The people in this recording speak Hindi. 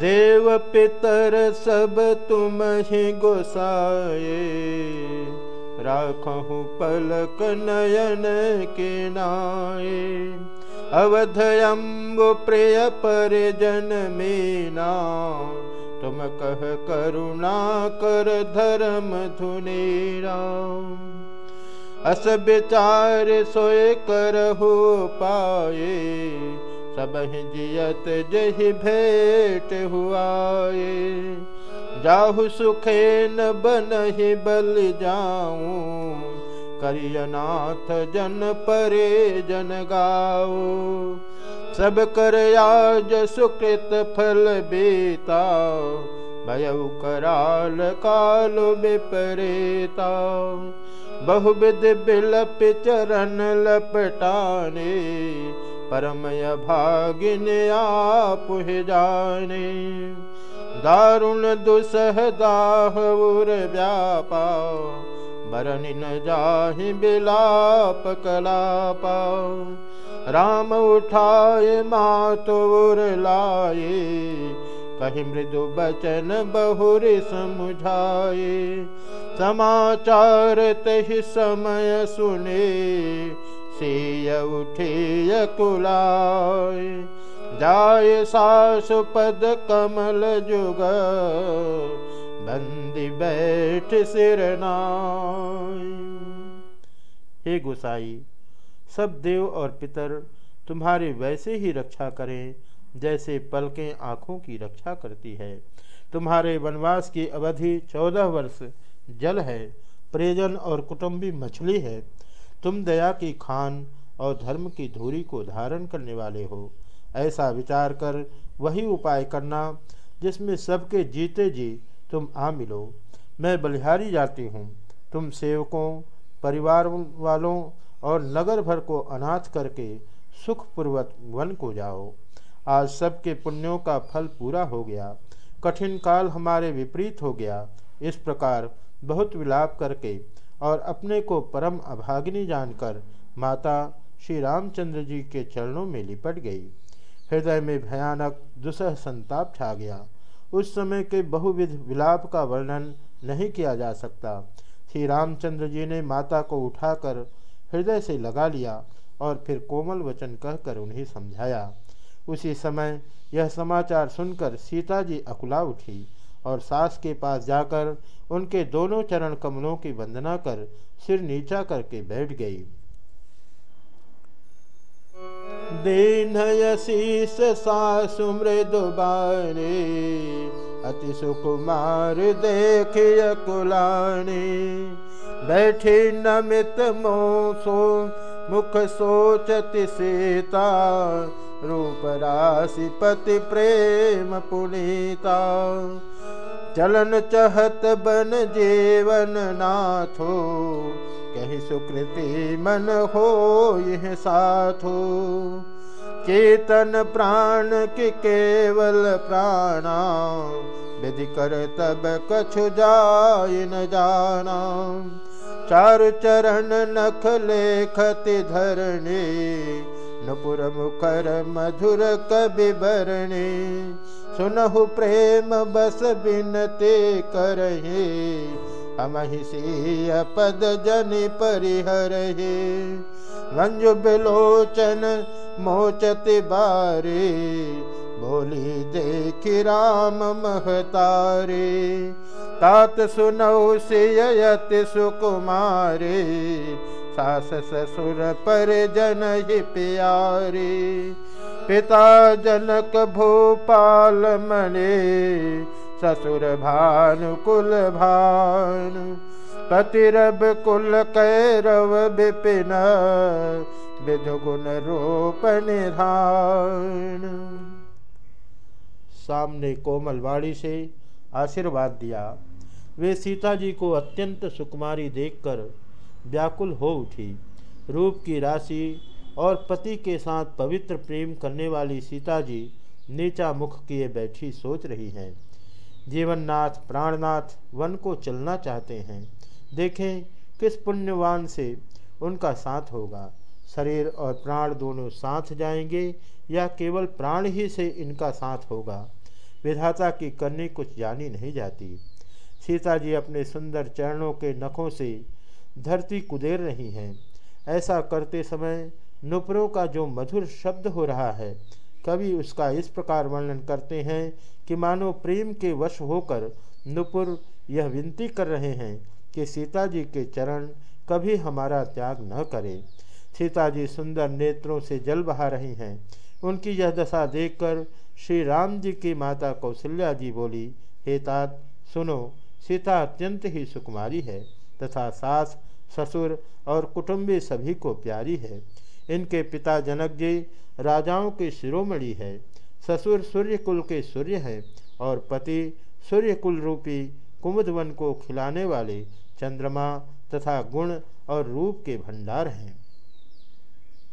देव पितर सब तुम ही गोसाए, राखहु पलक नयन के नाये अवध अम्बु प्रिय परिजन मीना, तुम कह करुणा कर धर्म धुनेरा। अस विचार सोए करहु पाए सब जियत जही भेट हुआए। जाहु सुखे न बनहि बल जाऊँ। करियनाथ जन परे जन गाओ सब कर आज सुकृत फल बेता भयउ कराल काल विपरीता। बहुविध बिलप चरण लपटाने। परमय भागिन आप जाने। दारुण दुसह दाह व्यापा बरन न जाहि बिलाप कलापा। राम उठाए मातुर लाए कही मृदु बचन बहुर समुझाए। समाचार तहि समय सुने सिय उठे कुलाय जाय सासु पद कमल जुग, बंदी बैठ सिरनाय हे गुसाई, सब देव और पितर तुम्हारे वैसे ही रक्षा करें, जैसे पलकें आँखों की रक्षा करती है। तुम्हारे वनवास की अवधि चौदह वर्ष जल है प्रियजन और कुटुंबी मछली है। तुम दया की खान और धर्म की धूरी को धारण करने वाले हो। ऐसा विचार कर वही उपाय करना जिसमें सबके जीते जी तुम आ मिलो। मैं बलिहारी जाती हूँ। तुम सेवकों, परिवार वालों और नगर भर को अनाथ करके सुखपूर्वक वन को जाओ। आज सबके पुण्यों का फल पूरा हो गया। कठिन काल हमारे विपरीत हो गया। इस प्रकार बहुत विलाप करके और अपने को परम अभागिनी जानकर माता श्री रामचंद्र जी के चरणों में लिपट गई। हृदय में भयानक दुसह संताप छा गया। उस समय के बहुविध विलाप का वर्णन नहीं किया जा सकता। श्री रामचंद्र जी ने माता को उठाकर हृदय से लगा लिया और फिर कोमल वचन कहकर उन्हें समझाया। उसी समय यह समाचार सुनकर सीता जी अकुला उठी। और सास के पास जाकर उनके दोनों चरण कमलों की वंदना कर सिर नीचा करके बैठ गई। दीनयशीष सासु मृदु बाने अति सुकुमार देखिय कुलानी बैठी नमित मोसो, मुख सोचति सीता, रूप राशि पति प्रेम पुनीता। चलन चहत बन जीवन नाथो। कही सुकृति मन हो यह साथो। चेतन प्राण के केवल प्राणा। विधि कर तब कछु जाय न जाना। चारु चरण नख लेखति धरणी। मधुर कवि बरणी सुनहु प्रेम बस बिनते करहे हम ही पद जन परिहरहे। मंजु बिलोचन मोचति बारे बोली देख राम महतारे। तात सुनौ सियत सुकुमारे सास ससुर पर जन ही प्यारे। पिता जनक भोपाल मने, ससुर भानुकुल भानु। पतिरब कुल कैरव विपिन, विधुगुण रूप निधान सामने कोमलवाड़ी से आशीर्वाद दिया। वे सीता जी को अत्यंत सुकुमारी देखकर व्याकुल हो उठी। रूप की राशि और पति के साथ पवित्र प्रेम करने वाली सीता जी नीचा मुख किए बैठी सोच रही हैं। जीवननाथ, प्राणनाथ वन को चलना चाहते हैं। देखें किस पुण्यवान से उनका साथ होगा। शरीर और प्राण दोनों साथ जाएँगे या केवल प्राण ही से इनका साथ होगा? विधाता की करनी कुछ जानी नहीं जाती। सीता जी अपने सुंदर चरणों के नखों से धरती कुदेर रही हैं। ऐसा करते समय नुपुरों का जो मधुर शब्द हो रहा है, कवि उसका इस प्रकार वर्णन करते हैं कि मानो प्रेम के वश होकर नुपुर यह विनती कर रहे हैं कि सीता जी के चरण कभी हमारा त्याग न करें। सीता जी सुंदर नेत्रों से जल बहा रही हैं। उनकी यह दशा देखकर श्री राम जी की माता कौशल्या जी बोली, हे तात, सुनो, सीता अत्यंत ही सुकुमारी है तथा सास ससुर और कुटुंबी सभी को प्यारी है। इनके पिता जनक जी, राजाओं की शिरोमणि है। ससुर सूर्यकुल के सूर्य हैं और पति सूर्यकुल रूपी कुमुदवन को खिलाने वाले चंद्रमा तथा गुण और रूप के भंडार हैं।